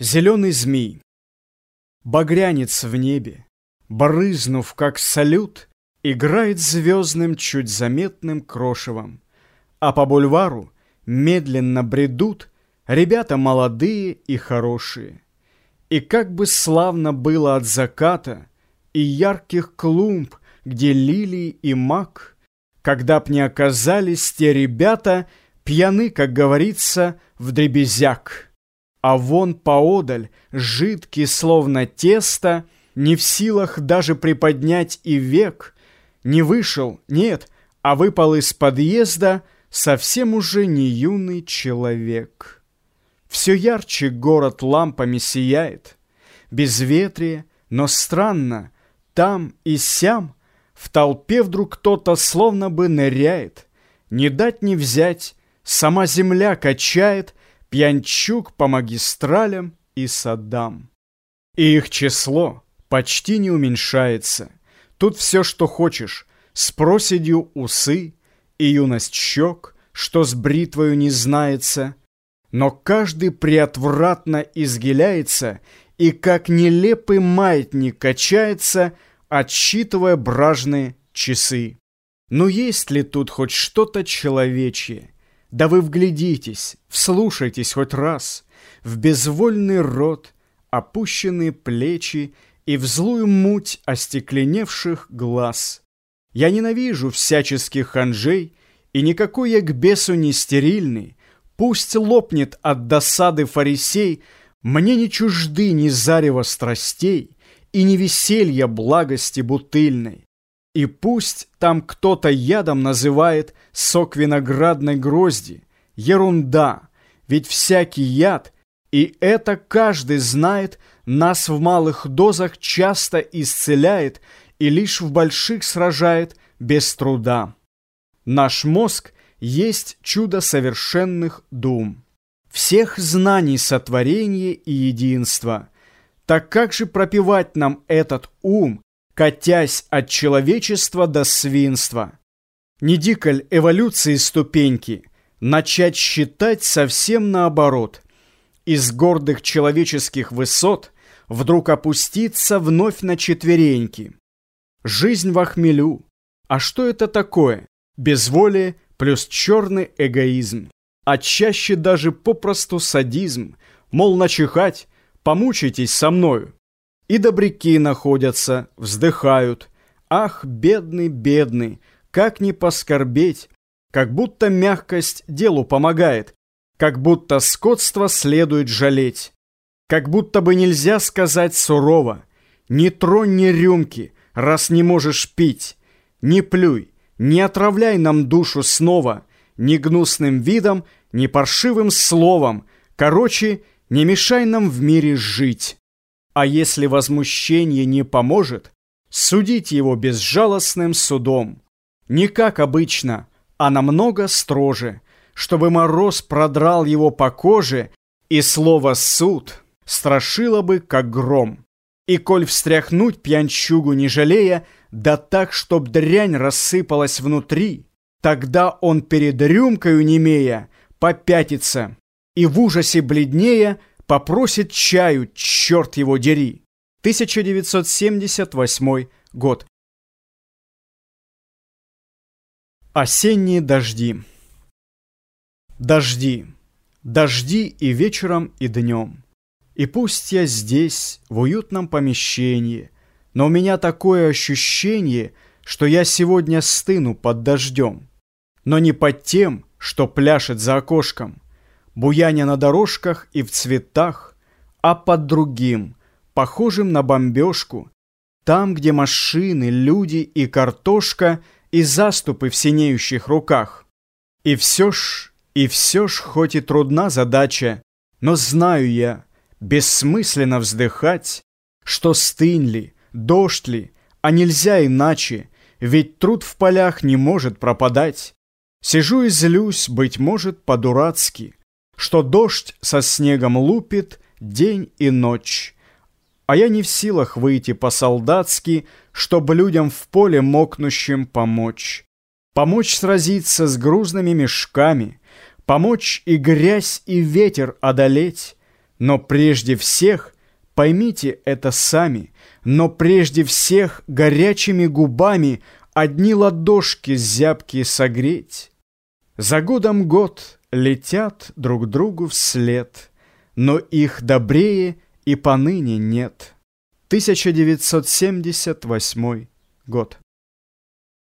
Зеленый змей. Багрянец в небе, брызнув, как салют, Играет звездным, чуть заметным крошевом. А по бульвару медленно бредут Ребята молодые и хорошие. И как бы славно было от заката И ярких клумб, где лилии и мак, Когда б не оказались те ребята Пьяны, как говорится, в дребезяк. А вон поодаль, жидкий, словно тесто, Не в силах даже приподнять и век, Не вышел, нет, а выпал из подъезда Совсем уже не юный человек. Все ярче город лампами сияет, Безветрие, но странно, там и сям В толпе вдруг кто-то словно бы ныряет, Не дать не взять, сама земля качает — пьянчук по магистралям и садам. И их число почти не уменьшается. Тут все, что хочешь, с проседью усы и юность щек, что с бритвою не знается. Но каждый приотвратно изгиляется и, как нелепый маятник, качается, отсчитывая бражные часы. Но есть ли тут хоть что-то человечье? Да вы вглядитесь, вслушайтесь хоть раз В безвольный рот, опущенные плечи И в злую муть остекленевших глаз. Я ненавижу всяческих ханжей, И никакой я к бесу не стерильный. Пусть лопнет от досады фарисей, Мне не чужды ни зарева страстей И ни веселья благости бутыльной. И пусть там кто-то ядом называет сок виноградной грозди. Ерунда, ведь всякий яд, и это каждый знает, нас в малых дозах часто исцеляет и лишь в больших сражает без труда. Наш мозг есть чудо совершенных дум, всех знаний сотворения и единства. Так как же пропивать нам этот ум, катясь от человечества до свинства. Не диколь эволюции ступеньки начать считать совсем наоборот. Из гордых человеческих высот вдруг опуститься вновь на четвереньки. Жизнь в охмелю. А что это такое? Безволие плюс черный эгоизм. А чаще даже попросту садизм. Мол, начихать, помучайтесь со мною. И добряки находятся, вздыхают. Ах, бедный, бедный, как не поскорбеть, как будто мягкость делу помогает, как будто скотство следует жалеть, как будто бы нельзя сказать сурово, не тронь ни рюмки, раз не можешь пить, не плюй, не отравляй нам душу снова, ни гнусным видом, ни паршивым словом, короче, не мешай нам в мире жить. А если возмущение не поможет, судите его безжалостным судом. Не как обычно, а намного строже, чтобы мороз продрал его по коже, и слово «суд» страшило бы, как гром. И коль встряхнуть пьянчугу не жалея, да так, чтоб дрянь рассыпалась внутри, тогда он перед рюмкою немея попятится и в ужасе бледнее – попросит чаю, черт его дери. 1978 год. Осенние дожди. Дожди. Дожди и вечером, и днем. И пусть я здесь, в уютном помещении, но у меня такое ощущение, что я сегодня стыну под дождем. Но не под тем, что пляшет за окошком, буяня на дорожках и в цветах, а под другим, похожим на бомбежку, там, где машины, люди и картошка и заступы в синеющих руках. И все ж, и все ж, хоть и трудна задача, но знаю я, бессмысленно вздыхать, что стынь ли, дождь ли, а нельзя иначе, ведь труд в полях не может пропадать. Сижу и злюсь, быть может, по-дурацки, что дождь со снегом лупит день и ночь. А я не в силах выйти по-солдатски, чтобы людям в поле мокнущим помочь. Помочь сразиться с грузными мешками, помочь и грязь, и ветер одолеть. Но прежде всех, поймите это сами, но прежде всех горячими губами одни ладошки зябкие согреть. За годом год летят друг другу вслед, но их добрее и поныне нет. 1978 год.